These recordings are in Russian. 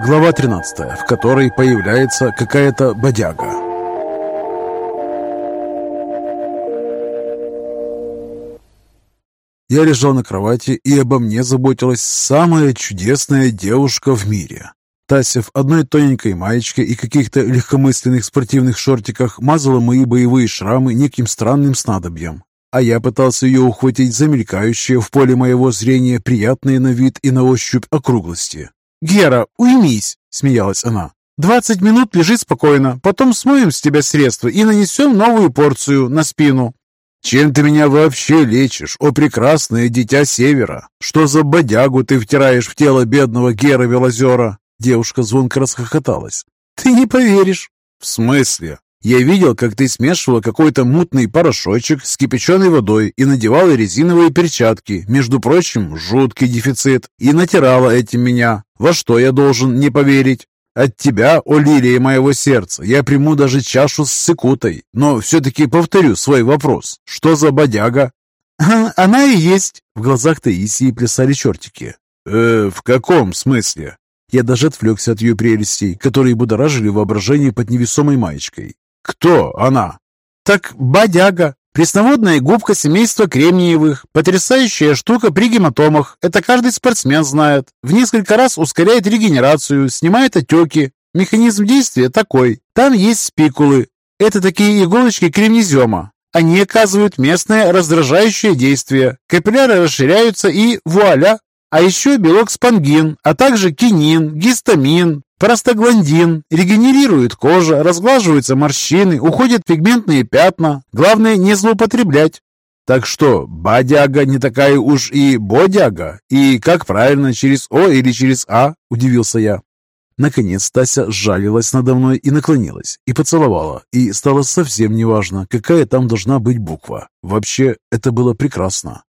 Глава 13, в которой появляется какая-то бодяга. Я лежал на кровати, и обо мне заботилась самая чудесная девушка в мире. Тася в одной тоненькой маечке и каких-то легкомысленных спортивных шортиках мазала мои боевые шрамы неким странным снадобьем. А я пытался ее ухватить за мелькающие в поле моего зрения приятные на вид и на ощупь округлости. «Гера, уймись!» — смеялась она. «Двадцать минут лежи спокойно, потом смоем с тебя средства и нанесем новую порцию на спину». «Чем ты меня вообще лечишь, о прекрасное дитя Севера? Что за бодягу ты втираешь в тело бедного Гера Велозера?» Девушка звонко расхохоталась. «Ты не поверишь». «В смысле? Я видел, как ты смешивала какой-то мутный порошочек с кипяченой водой и надевала резиновые перчатки. Между прочим, жуткий дефицит. И натирала этим меня. Во что я должен не поверить? От тебя, о лилия моего сердца, я приму даже чашу с цикутой. Но все-таки повторю свой вопрос. Что за бодяга? Она и есть. В глазах Таисии плясали чертики. Э, в каком смысле? Я даже отвлекся от ее прелестей, которые будоражили воображение под невесомой маечкой. «Кто она?» «Так бодяга. Пресноводная губка семейства кремниевых. Потрясающая штука при гематомах. Это каждый спортсмен знает. В несколько раз ускоряет регенерацию, снимает отеки. Механизм действия такой. Там есть спикулы. Это такие иголочки кремнезема. Они оказывают местное раздражающее действие. Капилляры расширяются и вуаля! А еще белок спангин, а также кинин, гистамин, Простагландин регенерирует кожа, разглаживаются морщины, уходят пигментные пятна. Главное не злоупотреблять. Так что, бадяга не такая уж и бодяга? И как правильно, через О или через А? Удивился я. Наконец Тася сжалилась надо мной и наклонилась, и поцеловала, и стало совсем неважно, какая там должна быть буква. Вообще, это было прекрасно.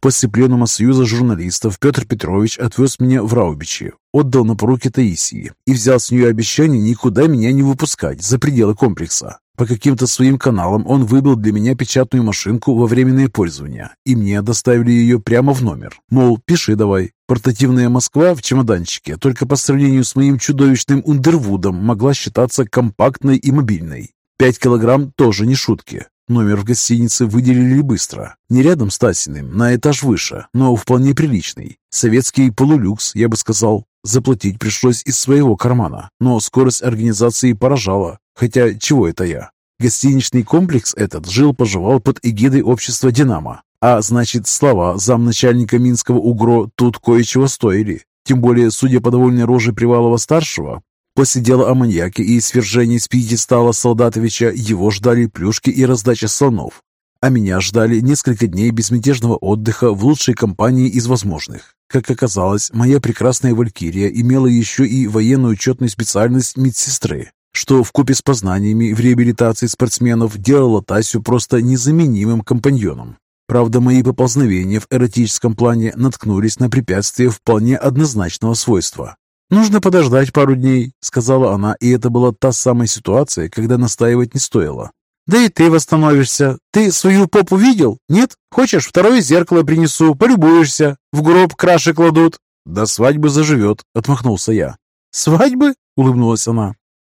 После пленума Союза журналистов Петр Петрович отвез меня в Раубичи, отдал на поруки Таисии и взял с нее обещание никуда меня не выпускать за пределы комплекса. По каким-то своим каналам он выбил для меня печатную машинку во временное пользование, и мне доставили ее прямо в номер. Мол, пиши давай. Портативная Москва в чемоданчике только по сравнению с моим чудовищным Ундервудом могла считаться компактной и мобильной. Пять килограмм тоже не шутки. Номер в гостинице выделили быстро. Не рядом с Тасиным, на этаж выше, но вполне приличный. Советский полулюкс, я бы сказал. Заплатить пришлось из своего кармана, но скорость организации поражала. Хотя, чего это я? Гостиничный комплекс этот жил-поживал под эгидой общества «Динамо». А значит, слова замначальника Минского УГРО тут кое-чего стоили. Тем более, судя по довольной роже Привалова-старшего, После дела о маньяке и свержении с пьедестала Солдатовича его ждали плюшки и раздача слонов. А меня ждали несколько дней безмятежного отдыха в лучшей компании из возможных. Как оказалось, моя прекрасная Валькирия имела еще и военную учетную специальность медсестры, что в купе с познаниями в реабилитации спортсменов делало Тасю просто незаменимым компаньоном. Правда, мои поползновения в эротическом плане наткнулись на препятствие вполне однозначного свойства. «Нужно подождать пару дней», — сказала она, и это была та самая ситуация, когда настаивать не стоило. «Да и ты восстановишься. Ты свою попу видел? Нет? Хочешь, второе зеркало принесу, полюбуешься. В гроб краши кладут». «До свадьбы заживет», — отмахнулся я. «Свадьбы?» — улыбнулась она.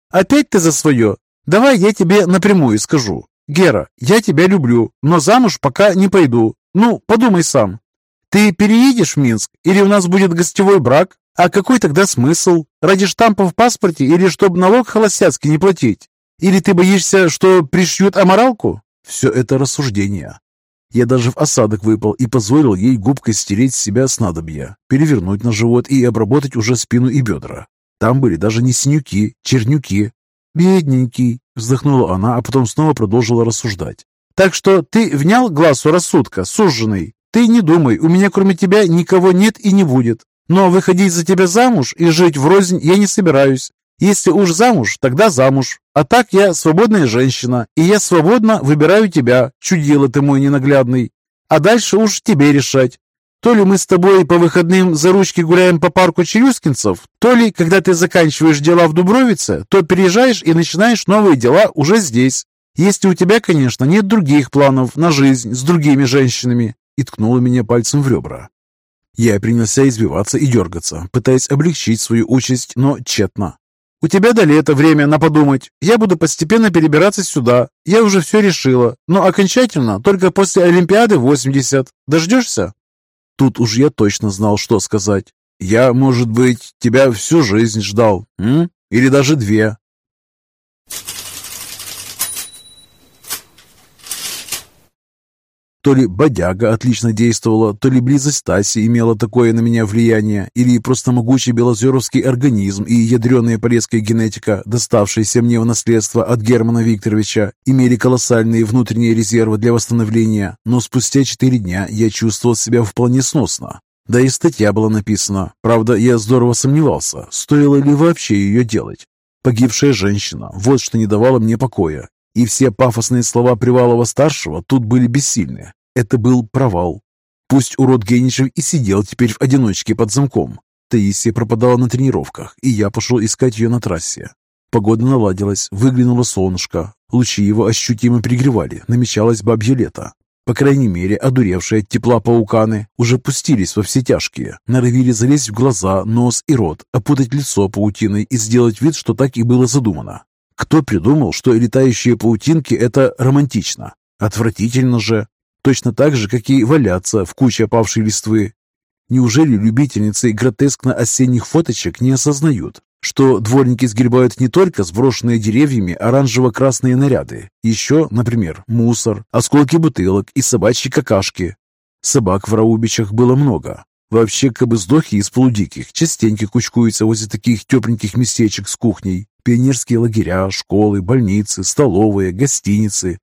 «Опять ты за свое? Давай я тебе напрямую скажу. Гера, я тебя люблю, но замуж пока не пойду. Ну, подумай сам. Ты переедешь в Минск или у нас будет гостевой брак? А какой тогда смысл? Ради штампа в паспорте или чтобы налог холостяцкий не платить? Или ты боишься, что пришьют аморалку? Все это рассуждения. Я даже в осадок выпал и позволил ей губкой стереть с себя снадобья, перевернуть на живот и обработать уже спину и бедра. Там были даже не синюки, чернюки. «Бедненький», — вздохнула она, а потом снова продолжила рассуждать. «Так что ты внял глазу рассудка, суженный? Ты не думай, у меня кроме тебя никого нет и не будет. Но выходить за тебя замуж и жить врознь я не собираюсь. Если уж замуж, тогда замуж. А так я свободная женщина, и я свободно выбираю тебя, чудила ты мой ненаглядный. А дальше уж тебе решать. То ли мы с тобой по выходным за ручки гуляем по парку Челюскинцев, то ли, когда ты заканчиваешь дела в Дубровице, то переезжаешь и начинаешь новые дела уже здесь. Если у тебя, конечно, нет других планов на жизнь с другими женщинами. И ткнула меня пальцем в ребра. Я принялся избиваться и дергаться, пытаясь облегчить свою участь, но тщетно. «У тебя до лета время на подумать. Я буду постепенно перебираться сюда. Я уже все решила, но окончательно только после Олимпиады 80. Дождешься?» Тут уж я точно знал, что сказать. «Я, может быть, тебя всю жизнь ждал, м? или даже две. То ли бодяга отлично действовала, то ли близость Стаси имела такое на меня влияние, или просто могучий белозеровский организм и ядреная полезкая генетика, доставшаяся мне в наследство от Германа Викторовича, имели колоссальные внутренние резервы для восстановления, но спустя четыре дня я чувствовал себя вполне сносно. Да и статья была написана. Правда, я здорово сомневался, стоило ли вообще ее делать. Погибшая женщина, вот что не давало мне покоя. И все пафосные слова Привалова-старшего тут были бессильны. Это был провал. Пусть урод Геничев и сидел теперь в одиночке под замком. Таисия пропадала на тренировках, и я пошел искать ее на трассе. Погода наладилась, выглянуло солнышко. Лучи его ощутимо пригревали, намечалось бабье лето. По крайней мере, одуревшие от тепла пауканы уже пустились во все тяжкие, норовили залезть в глаза, нос и рот, опутать лицо паутиной и сделать вид, что так и было задумано. Кто придумал, что летающие паутинки – это романтично? Отвратительно же. Точно так же, как и валяться в куче опавшей листвы. Неужели любительницы гротескно-осенних фоточек не осознают, что дворники сгребают не только сброшенные деревьями оранжево-красные наряды, еще, например, мусор, осколки бутылок и собачьи какашки. Собак в Раубичах было много. Вообще, кабы сдохи из полудиких частенько кучкуются возле таких тепленьких местечек с кухней. Пионерские лагеря, школы, больницы, столовые, гостиницы.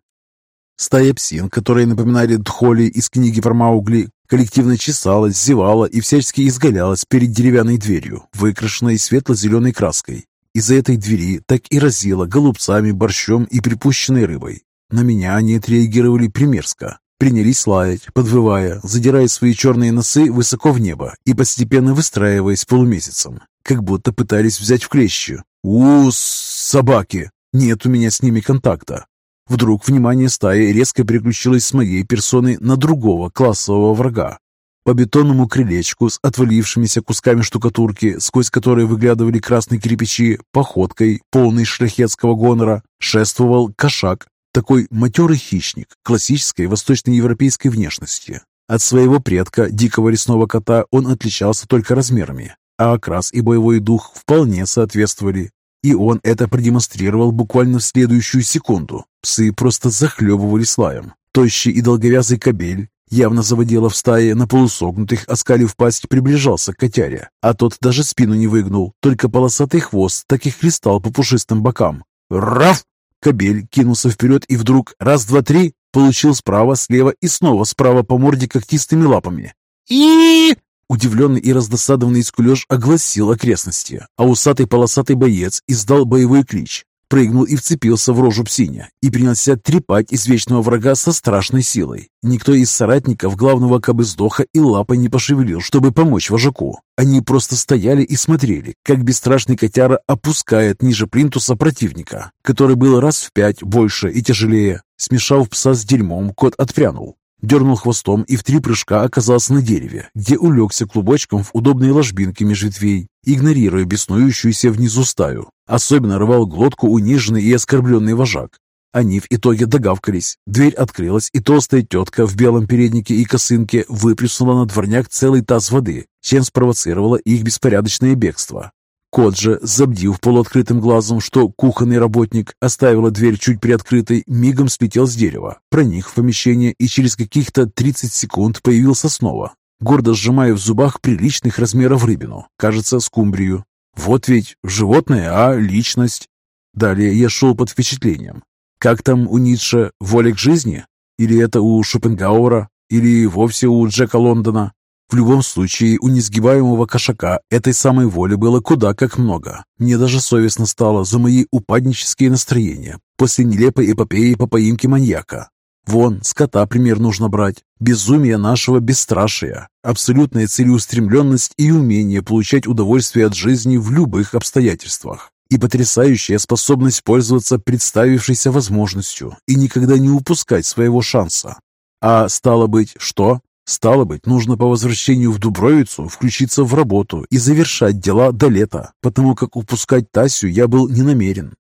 Стая псин, которые напоминали дхоли из книги про Маугли, коллективно чесалась, зевала и всячески изгалялась перед деревянной дверью, выкрашенной светло-зеленой краской. Из-за этой двери так и разило голубцами, борщом и припущенной рыбой. На меня они отреагировали примерзко. Принялись лаять, подвывая, задирая свои черные носы высоко в небо и постепенно выстраиваясь полумесяцем, как будто пытались взять в клещи. у собаки! Нет у меня с ними контакта. Вдруг внимание стаи резко переключилось с моей персоны на другого классового врага. По бетонному крылечку с отвалившимися кусками штукатурки, сквозь которые выглядывали красные кирпичи, походкой, полной шляхетского гонора, шествовал кошак, такой матерый хищник классической восточноевропейской внешности. От своего предка, дикого лесного кота, он отличался только размерами, а окрас и боевой дух вполне соответствовали. И он это продемонстрировал буквально в следующую секунду. Псы просто захлебывались лаем. Тощий и долговязый кобель явно заводила в стае на полусогнутых, оскалив пасть, приближался к котяре, а тот даже спину не выгнул, только полосатый хвост так и хлестал по пушистым бокам. «Раф!» Кобель кинулся вперед и вдруг раз, два, три получил справа, слева и снова справа по морде когтистыми лапами. и Удивленный и раздосадованный скулеж огласил окрестности, а усатый полосатый боец издал боевой клич, прыгнул и вцепился в рожу псиня и принялся трепать извечного врага со страшной силой. Никто из соратников главного кабыздоха и лапой не пошевелил, чтобы помочь вожаку. Они просто стояли и смотрели, как бесстрашный котяра опускает ниже плинтуса противника, который был раз в пять больше и тяжелее. Смешав пса с дерьмом, кот отпрянул. Дернул хвостом и в три прыжка оказался на дереве, где улегся клубочком в удобной ложбинке меж ветвей, игнорируя беснующуюся внизу стаю. Особенно рвал глотку униженный и оскорбленный вожак. Они в итоге догавкались. Дверь открылась, и толстая тетка в белом переднике и косынке выплеснула на дворняк целый таз воды, чем спровоцировала их беспорядочное бегство. Кот же, забдив полуоткрытым глазом, что кухонный работник оставила дверь чуть приоткрытой, мигом слетел с дерева, проник в помещение и через каких-то 30 секунд появился снова, гордо сжимая в зубах приличных размеров рыбину, кажется, скумбрию. Вот ведь животное, а личность. Далее я шел под впечатлением. Как там у Ницше воля к жизни? Или это у Шопенгауэра? Или вовсе у Джека Лондона? В любом случае, у несгибаемого кошака этой самой воли было куда как много. Мне даже совестно стало за мои упаднические настроения после нелепой эпопеи по поимке маньяка. Вон, скота пример нужно брать. Безумие нашего бесстрашия, абсолютная целеустремленность и умение получать удовольствие от жизни в любых обстоятельствах. И потрясающая способность пользоваться представившейся возможностью и никогда не упускать своего шанса. А стало быть, что? Стало быть, нужно по возвращению в Дубровицу включиться в работу и завершать дела до лета, потому как упускать Тасю я был не намерен.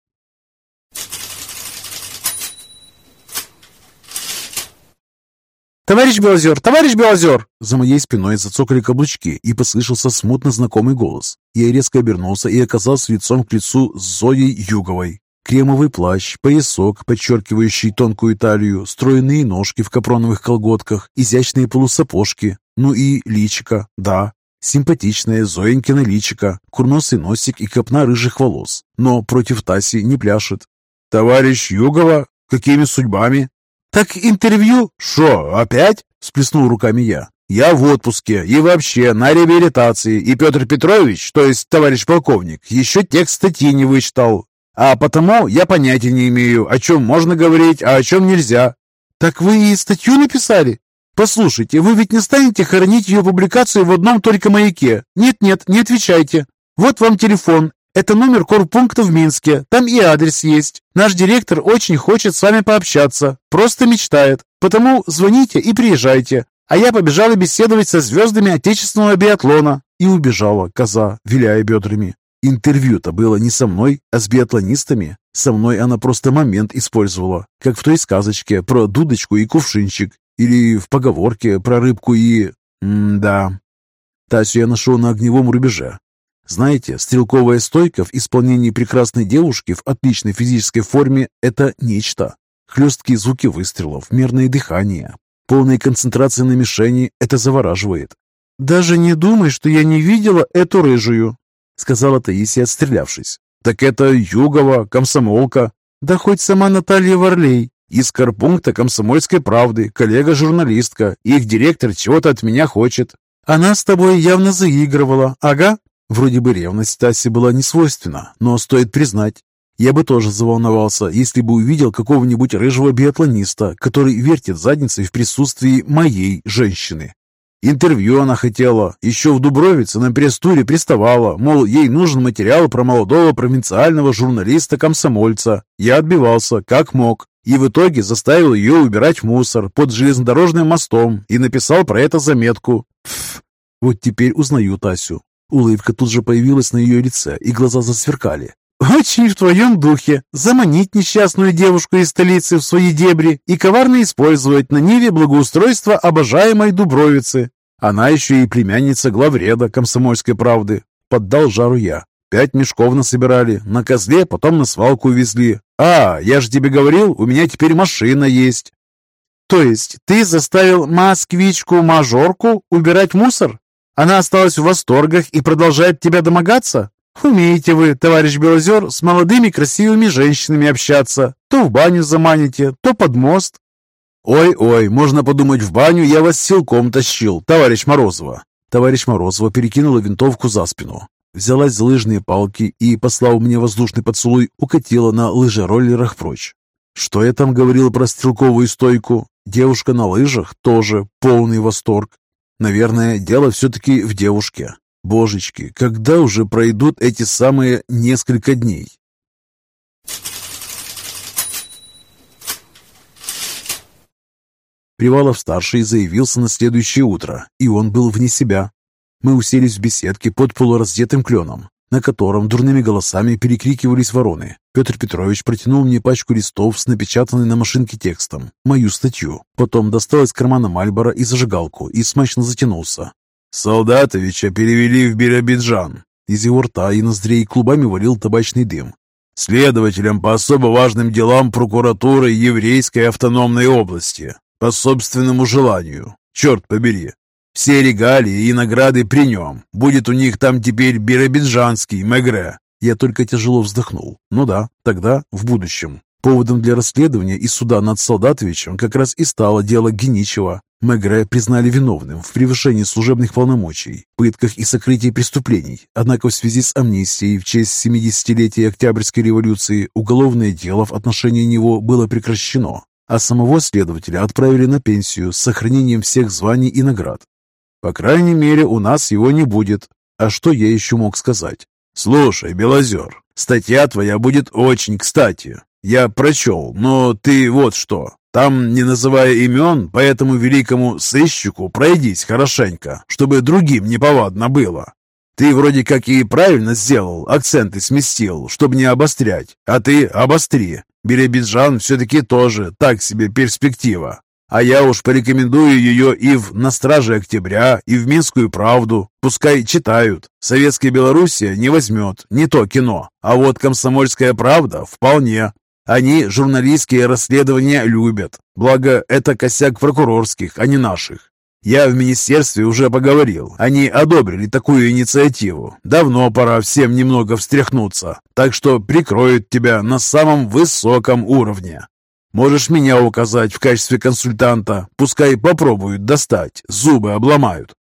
«Товарищ Белозер! Товарищ Белозер!» За моей спиной зацокали каблучки, и послышался смутно знакомый голос. Я резко обернулся и оказался лицом к лицу с Зоей Юговой. Кремовый плащ, поясок, подчеркивающий тонкую талию, стройные ножки в капроновых колготках, изящные полусапожки, ну и личика, да, симпатичная Зоенькина личика, курносый носик и копна рыжих волос, но против Таси не пляшет. «Товарищ Югова, какими судьбами?» «Так интервью?» «Шо, опять?» – сплеснул руками я. «Я в отпуске и вообще на реабилитации, и Петр Петрович, то есть товарищ полковник, еще текст статьи не вычитал. А потому я понятия не имею, о чем можно говорить, а о чем нельзя». «Так вы и статью написали?» «Послушайте, вы ведь не станете хоронить ее публикацию в одном только маяке? Нет-нет, не отвечайте. Вот вам телефон. Это номер корпункта в Минске. Там и адрес есть. Наш директор очень хочет с вами пообщаться. Просто мечтает. Потому звоните и приезжайте. А я побежала беседовать со звездами отечественного биатлона». И убежала коза, виляя бедрами. Интервью-то было не со мной, а с биатлонистами. Со мной она просто момент использовала, как в той сказочке про дудочку и кувшинчик, или в поговорке про рыбку и... М-да. Тасю я нашел на огневом рубеже. Знаете, стрелковая стойка в исполнении прекрасной девушки в отличной физической форме – это нечто. Хлесткие звуки выстрелов, мерное дыхание, полная концентрация на мишени – это завораживает. «Даже не думай, что я не видела эту рыжую», — сказала Таисия, отстрелявшись. «Так это Югова, комсомолка». «Да хоть сама Наталья Варлей». «Из корпункта комсомольской правды, коллега-журналистка. Их директор чего-то от меня хочет». «Она с тобой явно заигрывала, ага?» Вроде бы ревность Тасе была не свойственна, но стоит признать, я бы тоже заволновался, если бы увидел какого-нибудь рыжего биатлониста, который вертит задницей в присутствии моей женщины. Интервью она хотела. Еще в Дубровице на пресс-туре приставала, мол, ей нужен материал про молодого провинциального журналиста-комсомольца. Я отбивался, как мог. И в итоге заставил ее убирать мусор под железнодорожным мостом и написал про это заметку. Пф, вот теперь узнаю Тасю. Улыбка тут же появилась на ее лице, и глаза засверкали. «Очень в твоем духе заманить несчастную девушку из столицы в свои дебри и коварно использовать на ниве благоустройства обожаемой Дубровицы. Она еще и племянница главреда комсомольской правды. Поддал жару я. Пять мешков насобирали, на козле, потом на свалку увезли. А, я же тебе говорил, у меня теперь машина есть. То есть ты заставил москвичку-мажорку убирать мусор? Она осталась в восторгах и продолжает тебя домогаться? Умеете вы, товарищ Белозер, с молодыми красивыми женщинами общаться. То в баню заманите, то под мост. «Ой-ой, можно подумать, в баню я вас силком тащил, товарищ Морозова!» Товарищ Морозова перекинула винтовку за спину, взялась за лыжные палки и, послав мне воздушный поцелуй, укатила на лыжероллерах прочь. Что я там говорил про стрелковую стойку? Девушка на лыжах тоже полный восторг. Наверное, дело все-таки в девушке. Божечки, когда уже пройдут эти самые несколько дней? Привалов-старший заявился на следующее утро, и он был вне себя. Мы уселись в беседке под полураздетым кленом, на котором дурными голосами перекрикивались вороны. Петр Петрович протянул мне пачку листов с напечатанной на машинке текстом, мою статью. Потом достал из кармана Мальбора и зажигалку и смачно затянулся. «Солдатовича перевели в Биробиджан». Из его рта и ноздрей клубами валил табачный дым. «Следователям по особо важным делам прокуратуры Еврейской автономной области по собственному желанию. Черт побери. Все регалии и награды при нем. Будет у них там теперь биробиджанский Мегре. Я только тяжело вздохнул. Ну да, тогда, в будущем. Поводом для расследования и суда над Солдатовичем как раз и стало дело Геничева. Мегре признали виновным в превышении служебных полномочий, пытках и сокрытии преступлений. Однако в связи с амнистией в честь 70-летия Октябрьской революции уголовное дело в отношении него было прекращено а самого следователя отправили на пенсию с сохранением всех званий и наград. По крайней мере, у нас его не будет. А что я еще мог сказать? «Слушай, Белозер, статья твоя будет очень кстати. Я прочел, но ты вот что. Там, не называя имен, по этому великому сыщику пройдись хорошенько, чтобы другим неповадно было. Ты вроде как и правильно сделал, акценты сместил, чтобы не обострять, а ты обостри. Биробиджан все-таки тоже так себе перспектива. А я уж порекомендую ее и в «На страже октября», и в «Минскую правду». Пускай читают. Советская Белоруссия не возьмет, не то кино. А вот «Комсомольская правда» вполне. Они журналистские расследования любят. Благо, это косяк прокурорских, а не наших. Я в министерстве уже поговорил. Они одобрили такую инициативу. Давно пора всем немного встряхнуться. Так что прикроют тебя на самом высоком уровне. Можешь меня указать в качестве консультанта. Пускай попробуют достать, зубы обломают.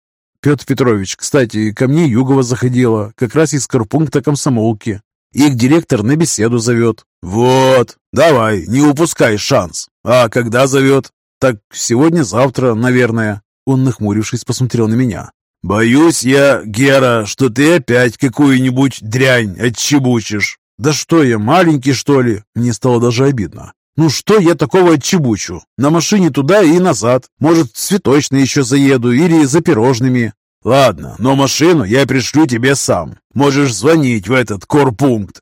Петр Петрович, кстати, ко мне Югова заходила, как раз из корпункта комсомолки. Их директор на беседу зовет. Вот, давай, не упускай шанс. А когда зовет? Так сегодня-завтра, наверное. Он, нахмурившись, посмотрел на меня. «Боюсь я, Гера, что ты опять какую-нибудь дрянь отчебучишь». «Да что я, маленький, что ли?» Мне стало даже обидно. «Ну что я такого отчебучу? На машине туда и назад. Может, цветочный еще заеду или за пирожными». «Ладно, но машину я пришлю тебе сам. Можешь звонить в этот корпункт».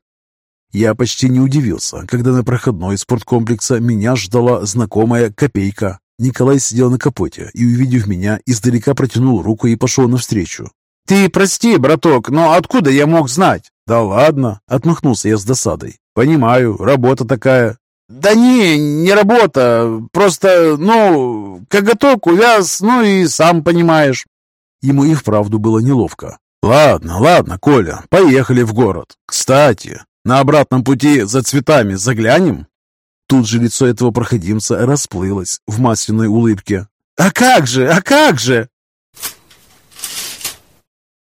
Я почти не удивился, когда на проходной спорткомплекса меня ждала знакомая копейка. Николай сидел на капоте и, увидев меня, издалека протянул руку и пошел навстречу. «Ты прости, браток, но откуда я мог знать?» «Да ладно», — отмахнулся я с досадой. «Понимаю, работа такая». «Да не, не работа, просто, ну, коготок увяз, ну и сам понимаешь». Ему и вправду было неловко. «Ладно, ладно, Коля, поехали в город. Кстати, на обратном пути за цветами заглянем?» Тут же лицо этого проходимца расплылось в масляной улыбке. «А как же, а как же!»